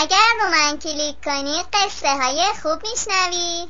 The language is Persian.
اگر رو من کلیک کنی قصه های خوب میشنوی